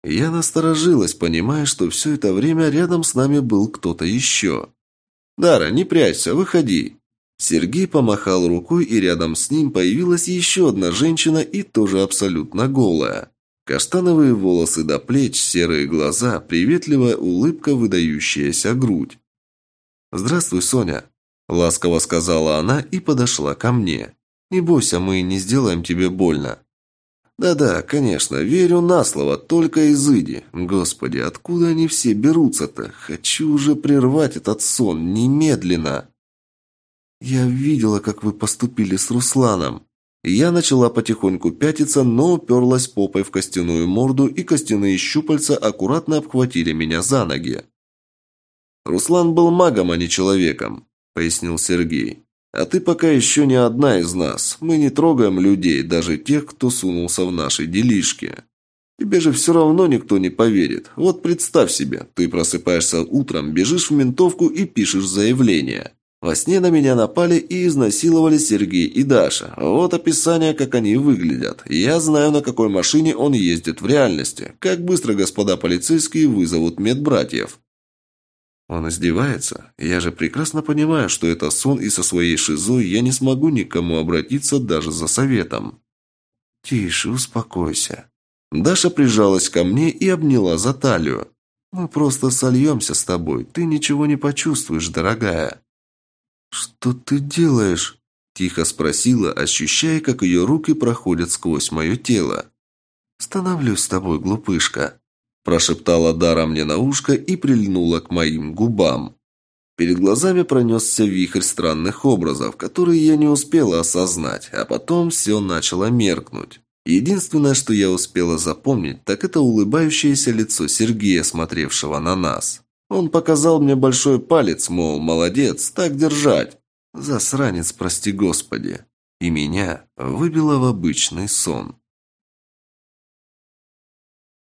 Я насторожилась, понимая, что все это время рядом с нами был кто-то еще. «Дара, не прячься, выходи!» Сергей помахал рукой, и рядом с ним появилась еще одна женщина и тоже абсолютно голая. Каштановые волосы до плеч, серые глаза, приветливая улыбка, выдающаяся грудь. «Здравствуй, Соня», – ласково сказала она и подошла ко мне. «Не бойся, мы не сделаем тебе больно». «Да-да, конечно, верю на слово, только изыди. Господи, откуда они все берутся-то? Хочу уже прервать этот сон, немедленно». «Я видела, как вы поступили с Русланом». Я начала потихоньку пятиться, но уперлась попой в костяную морду, и костяные щупальца аккуратно обхватили меня за ноги. «Руслан был магом, а не человеком», – пояснил Сергей. «А ты пока еще не одна из нас. Мы не трогаем людей, даже тех, кто сунулся в наши делишки. Тебе же все равно никто не поверит. Вот представь себе, ты просыпаешься утром, бежишь в ментовку и пишешь заявление. Во сне на меня напали и изнасиловали Сергей и Даша. Вот описание, как они выглядят. Я знаю, на какой машине он ездит в реальности. Как быстро господа полицейские вызовут медбратьев. Он издевается? Я же прекрасно понимаю, что это сон, и со своей шизой я не смогу никому обратиться даже за советом. Тише, успокойся. Даша прижалась ко мне и обняла за талию. Мы просто сольемся с тобой. Ты ничего не почувствуешь, дорогая. Что ты делаешь? Тихо спросила, ощущая, как ее руки проходят сквозь мое тело. «Становлюсь с тобой, глупышка», – прошептала Дара мне на ушко и прильнула к моим губам. Перед глазами пронесся вихрь странных образов, которые я не успела осознать, а потом все начало меркнуть. Единственное, что я успела запомнить, так это улыбающееся лицо Сергея, смотревшего на нас. Он показал мне большой палец, мол, молодец, так держать. Засранец, прости господи. И меня выбило в обычный сон.